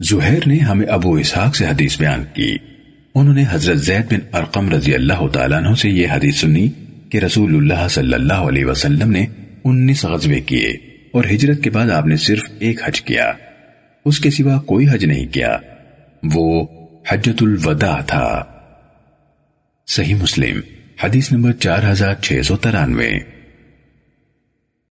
زہیر نے ہمیں ابو اسحاق سے حدیث بیان کی۔ انہوں نے حضرت زید بن ارقم رضی اللہ تعالیٰ عنہ سے یہ حدیث سنی کہ رسول اللہ صلی اللہ علیہ وسلم نے انیس غزوے کیے اور ہجرت کے بعد آپ نے صرف ایک حج کیا۔ اس کے سوا کوئی حج نہیں کیا۔ وہ حجت الوداع تھا۔ صحیح مسلم، حدیث نمبر چار ہزار چھ سو ترانوے۔